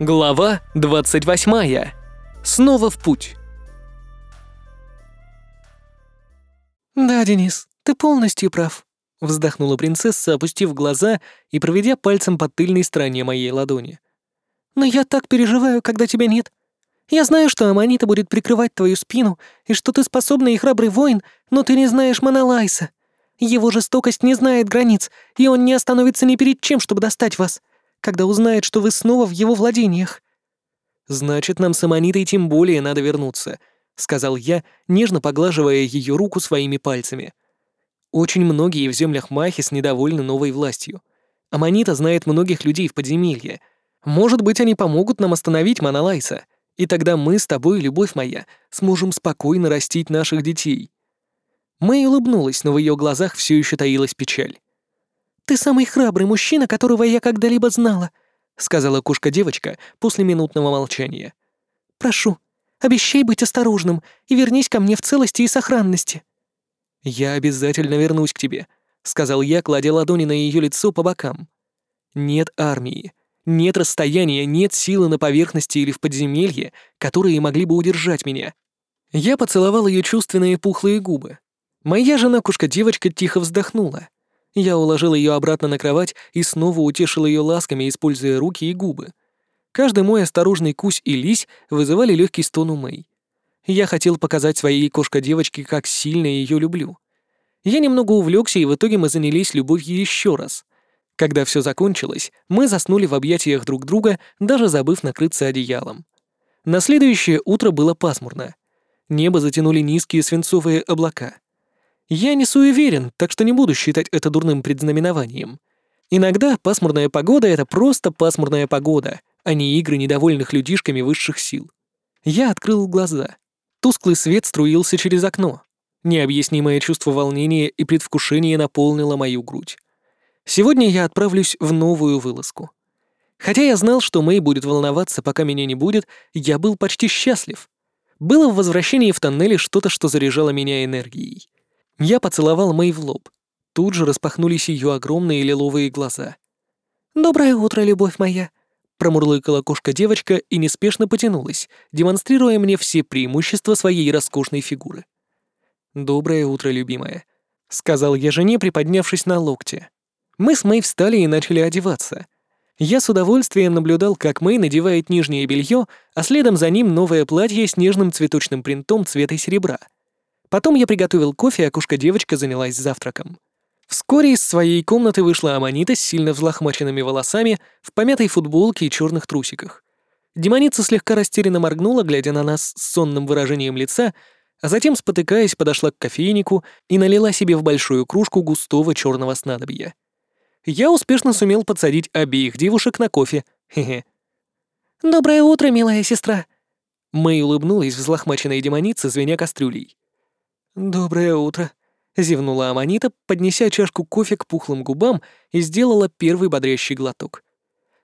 Глава 28. Снова в путь. «Да, Денис, ты полностью прав», — вздохнула принцесса, опустив глаза и проведя пальцем по тыльной стороне моей ладони. «Но я так переживаю, когда тебя нет. Я знаю, что Аманита будет прикрывать твою спину, и что ты способный и храбрый воин, но ты не знаешь Монолайса. Его жестокость не знает границ, и он не остановится ни перед чем, чтобы достать вас, когда узнает, что вы снова в его владениях». «Значит, нам с Аманитой тем более надо вернуться», — сказал я, нежно поглаживая ее руку своими пальцами. «Очень многие в землях Махис недовольны новой властью. Аманита знает многих людей в подземелье. Может быть, они помогут нам остановить Монолайса, и тогда мы с тобой, любовь моя, сможем спокойно растить наших детей». Мэй улыбнулась, но в ее глазах все еще таилась печаль. «Ты самый храбрый мужчина, которого я когда-либо знала», — сказала кошка-девочка после минутного молчания. «Прошу, обещай быть осторожным и вернись ко мне в целости и сохранности». «Я обязательно вернусь к тебе», — сказал я, кладя ладони на ее лицо по бокам. «Нет армии, нет расстояния, нет силы на поверхности или в подземелье, которые могли бы удержать меня». Я поцеловал ее чувственные пухлые губы. Моя жена-кушка-девочка тихо вздохнула. Я уложил ее обратно на кровать и снова утешил ее ласками, используя руки и губы. Каждый мой осторожный кусь и лись вызывали легкий стон у Мэй. Я хотел показать своей кошка-девочке, как сильно ее люблю. Я немного увлекся, и в итоге мы занялись любовью еще раз. Когда все закончилось, мы заснули в объятиях друг друга, даже забыв накрыться одеялом. На следующее утро было пасмурно. Небо затянули низкие свинцовые облака. Я не суеверен, так что не буду считать это дурным предзнаменованием. Иногда пасмурная погода — это просто пасмурная погода, а не игры недовольных людишками высших сил. Я открыл глаза. Тусклый свет струился через окно. Необъяснимое чувство волнения и предвкушения наполнило мою грудь. Сегодня я отправлюсь в новую вылазку. Хотя я знал, что Мэй будет волноваться, пока меня не будет, я был почти счастлив. Было в возвращении в тоннеле что-то, что заряжало меня энергией. Я поцеловал Мэй в лоб. Тут же распахнулись ее огромные лиловые глаза. «Доброе утро, любовь моя!» Промурлыкала кошка-девочка и неспешно потянулась, демонстрируя мне все преимущества своей роскошной фигуры. «Доброе утро, любимая», — сказал я жене, приподнявшись на локте. Мы с Мэй встали и начали одеваться. Я с удовольствием наблюдал, как Мэй надевает нижнее белье, а следом за ним новое платье с нежным цветочным принтом цвета серебра — Потом я приготовил кофе, а кушка-девочка занялась завтраком. Вскоре из своей комнаты вышла Аманита с сильно взлохмаченными волосами, в помятой футболке и черных трусиках. Демоница слегка растерянно моргнула, глядя на нас с сонным выражением лица, а затем, спотыкаясь, подошла к кофейнику и налила себе в большую кружку густого черного снадобья. Я успешно сумел подсадить обеих девушек на кофе. Хе-хе. «Доброе утро, милая сестра!» Мэй улыбнулась взлохмаченной демонице, звеня кастрюлей. «Доброе утро», — зевнула Аманита, поднеся чашку кофе к пухлым губам и сделала первый бодрящий глоток.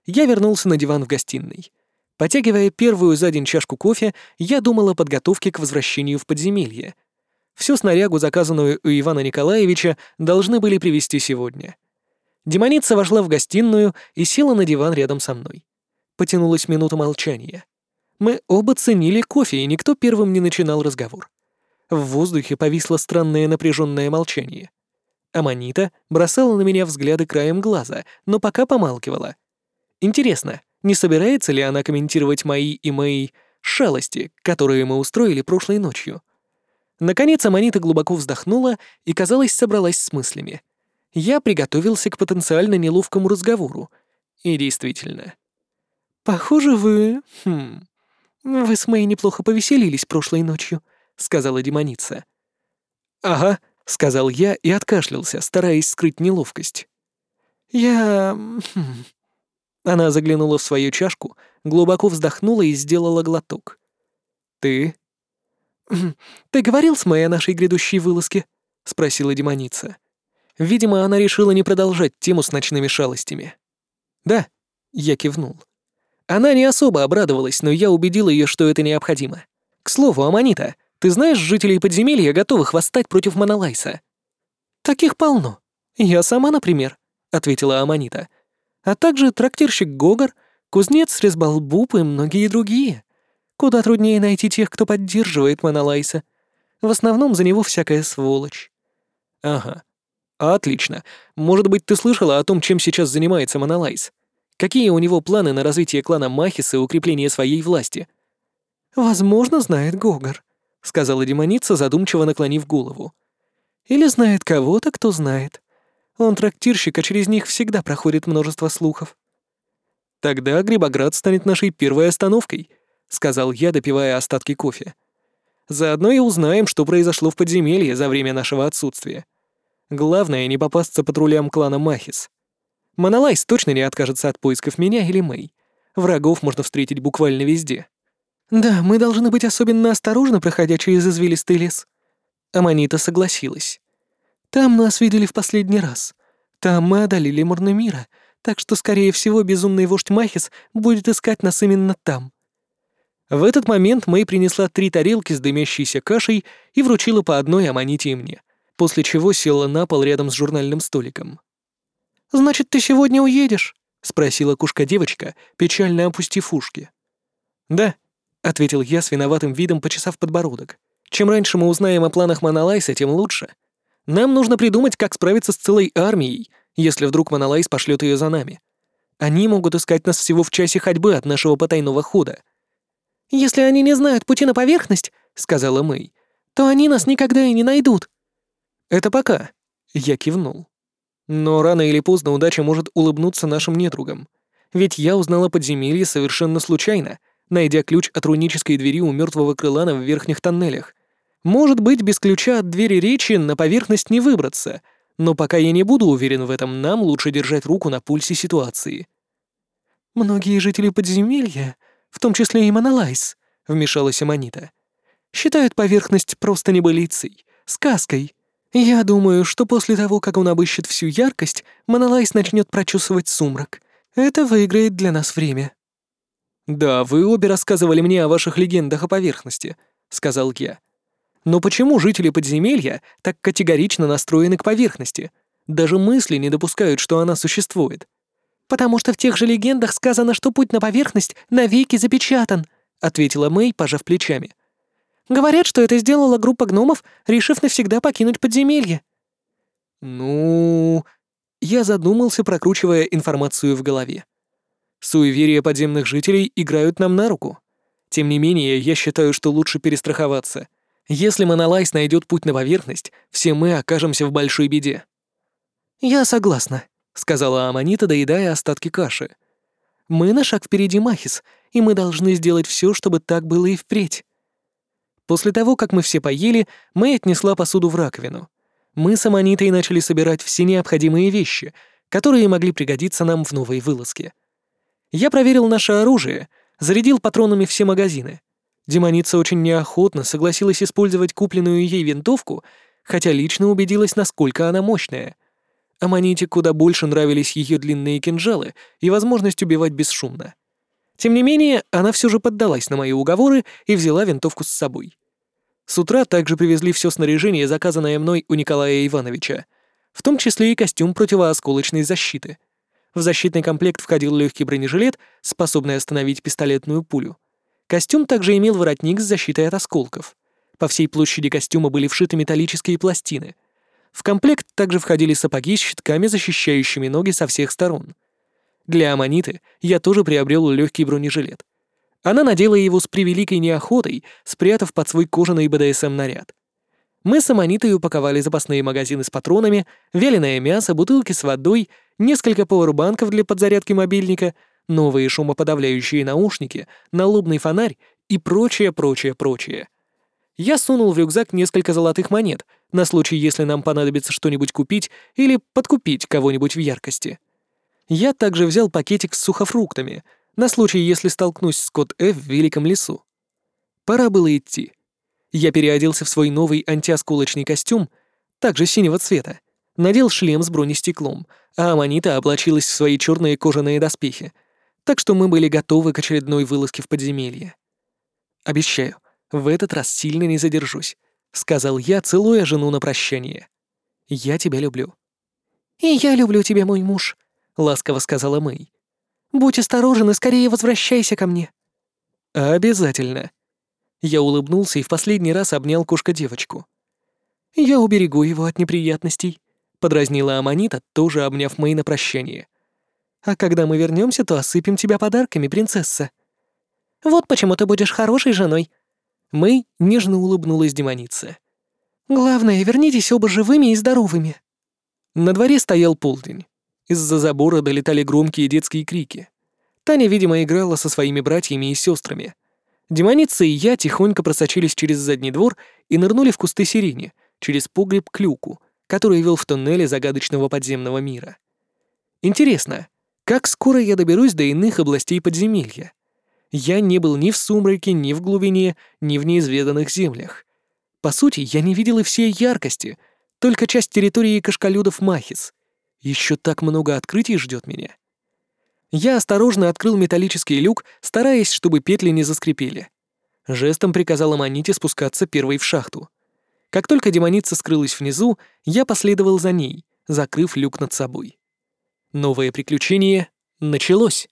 Я вернулся на диван в гостиной. Потягивая первую за день чашку кофе, я думал о подготовке к возвращению в подземелье. Всю снарягу, заказанную у Ивана Николаевича, должны были привезти сегодня. Демоница вошла в гостиную и села на диван рядом со мной. Потянулась минута молчания. Мы оба ценили кофе, и никто первым не начинал разговор. В воздухе повисло странное напряженное молчание. Аманита бросала на меня взгляды краем глаза, но пока помалкивала. Интересно, не собирается ли она комментировать мои и мои шалости, которые мы устроили прошлой ночью? Наконец Аманита глубоко вздохнула и, казалось, собралась с мыслями. Я приготовился к потенциально неловкому разговору. И действительно. «Похоже, вы... Хм... Вы с Мэй неплохо повеселились прошлой ночью», — сказала демоница. «Ага», — сказал я и откашлялся, стараясь скрыть неловкость. «Я... Хм...» Она заглянула в свою чашку, глубоко вздохнула и сделала глоток. «Ты?» хм, «Ты говорил с моей нашей грядущей вылазке?» — спросила демоница. Видимо, она решила не продолжать тему с ночными шалостями. «Да», — я кивнул. Она не особо обрадовалась, но я убедил ее, что это необходимо. К слову, Аманита, ты знаешь жителей подземелья, готовых восстать против Монолайса?» «Таких полно. Я сама, например», — ответила Аманита. «А также трактирщик Гогар, Кузнец, Резбалбуб и многие другие. Куда труднее найти тех, кто поддерживает Монолайса. В основном за него всякая сволочь. Ага. Отлично. Может быть, ты слышала о том, чем сейчас занимается Монолайс? Какие у него планы на развитие клана Махис и укрепление своей власти? Возможно, знает Гогар, сказала демоница, задумчиво наклонив голову. Или знает кого-то, кто знает. Он трактирщик, а через них всегда проходит множество слухов. Тогда Грибоград станет нашей первой остановкой, сказал я, допивая остатки кофе. Заодно и узнаем, что произошло в подземелье за время нашего отсутствия. Главное, не попасться патрулям клана Махис. Монолайс точно не откажется от поисков меня или Мэй. Врагов можно встретить буквально везде. «Да, мы должны быть особенно осторожны, проходя через извилистый лес». Аманита согласилась. «Там нас видели в последний раз. Там мы одолели Мурнемира, так что, скорее всего, безумный вождь Махис будет искать нас именно там». В этот момент Мэй принесла три тарелки с дымящейся кашей и вручила по одной Аманите и мне, после чего села на пол рядом с журнальным столиком. «Значит, ты сегодня уедешь?» — спросила кушка-девочка, печально опустив ушки. «Да», — ответил я с виноватым видом, почесав подбородок. «Чем раньше мы узнаем о планах Монолайса, тем лучше. Нам нужно придумать, как справиться с целой армией, если вдруг Монолайс пошлет ее за нами. Они могут искать нас всего в часе ходьбы от нашего потайного хода». «Если они не знают пути на поверхность», — сказала Мэй, — «то они нас никогда и не найдут». «Это пока», — я кивнул. Но рано или поздно удача может улыбнуться нашим недругам. Ведь я узнала подземелье совершенно случайно, найдя ключ от рунической двери у мертвого крылана в верхних тоннелях. Может быть, без ключа от двери речи на поверхность не выбраться, но пока я не буду уверен в этом, нам лучше держать руку на пульсе ситуации. «Многие жители подземелья, в том числе и Монолайс», — вмешалась Аманита, — «считают поверхность просто небылицей, сказкой, я думаю, что после того, как он обыщет всю яркость, Монолайс начнет прочесывать сумрак. Это выиграет для нас время». «Да, вы обе рассказывали мне о ваших легендах о поверхности», — сказал я. «Но почему жители подземелья так категорично настроены к поверхности? Даже мысли не допускают, что она существует». «Потому что в тех же легендах сказано, что путь на поверхность навеки запечатан», — ответила Мэй, пожав плечами. Говорят, что это сделала группа гномов, решив навсегда покинуть подземелье». «Ну...» Я задумался, прокручивая информацию в голове. Суеверия подземных жителей играют нам на руку. Тем не менее, я считаю, что лучше перестраховаться. Если Монолайс найдет путь на поверхность, все мы окажемся в большой беде. «Я согласна», — сказала Аманита, доедая остатки каши. «Мы на шаг впереди Махис, и мы должны сделать все, чтобы так было и впредь». После того, как мы все поели, Мэй отнесла посуду в раковину. Мы с Аманитой начали собирать все необходимые вещи, которые могли пригодиться нам в новой вылазке. Я проверил наше оружие, зарядил патронами все магазины. Демоница очень неохотно согласилась использовать купленную ей винтовку, хотя лично убедилась, насколько она мощная. Аманите куда больше нравились ее длинные кинжалы и возможность убивать бесшумно. Тем не менее, она все же поддалась на мои уговоры и взяла винтовку с собой. С утра также привезли все снаряжение, заказанное мной у Николая Ивановича, в том числе и костюм противоосколочной защиты. В защитный комплект входил легкий бронежилет, способный остановить пистолетную пулю. Костюм также имел воротник с защитой от осколков. По всей площади костюма были вшиты металлические пластины. В комплект также входили сапоги с щитками, защищающими ноги со всех сторон. Для Аманиты я тоже приобрел легкий бронежилет. Она надела его с превеликой неохотой, спрятав под свой кожаный БДСМ-наряд. Мы с Аманитой упаковали запасные магазины с патронами, вяленое мясо, бутылки с водой, несколько пауэрбанков для подзарядки мобильника, новые шумоподавляющие наушники, налобный фонарь и прочее, прочее, прочее. Я сунул в рюкзак несколько золотых монет на случай, если нам понадобится что-нибудь купить или подкупить кого-нибудь в яркости. Я также взял пакетик с сухофруктами, на случай, если столкнусь с кот Ф в великом лесу. Пора было идти. Я переоделся в свой новый антиосколочный костюм, также синего цвета, надел шлем с бронестеклом, а Аманита облачилась в свои черные кожаные доспехи, так что мы были готовы к очередной вылазке в подземелье. «Обещаю, в этот раз сильно не задержусь», — сказал я, целуя жену на прощание. «Я тебя люблю». «И я люблю тебя, мой муж», — ласково сказала Мэй. Будь осторожен и скорее возвращайся ко мне». «Обязательно». Я улыбнулся и в последний раз обнял кошка-девочку. «Я уберегу его от неприятностей», — подразнила Аманита, тоже обняв Мэй на прощание. «А когда мы вернемся, то осыпем тебя подарками, принцесса». «Вот почему ты будешь хорошей женой». Мэй нежно улыбнулась демонице. «Главное, вернитесь оба живыми и здоровыми». На дворе стоял полдень. Из-за забора долетали громкие детские крики. Таня, видимо, играла со своими братьями и сестрами. Демоница и я тихонько просочились через задний двор и нырнули в кусты сирени, через погреб к люку, который вел в туннеле загадочного подземного мира. Интересно, как скоро я доберусь до иных областей подземелья? Я не был ни в сумраке, ни в глубине, ни в неизведанных землях. По сути, я не видел и всей яркости, только часть территории кашкалюдов Махис. Еще так много открытий ждет меня. Я осторожно открыл металлический люк, стараясь, чтобы петли не заскрипели. Жестом приказал Аманите спускаться первой в шахту. Как только демоница скрылась внизу, я последовал за ней, закрыв люк над собой. Новое приключение началось.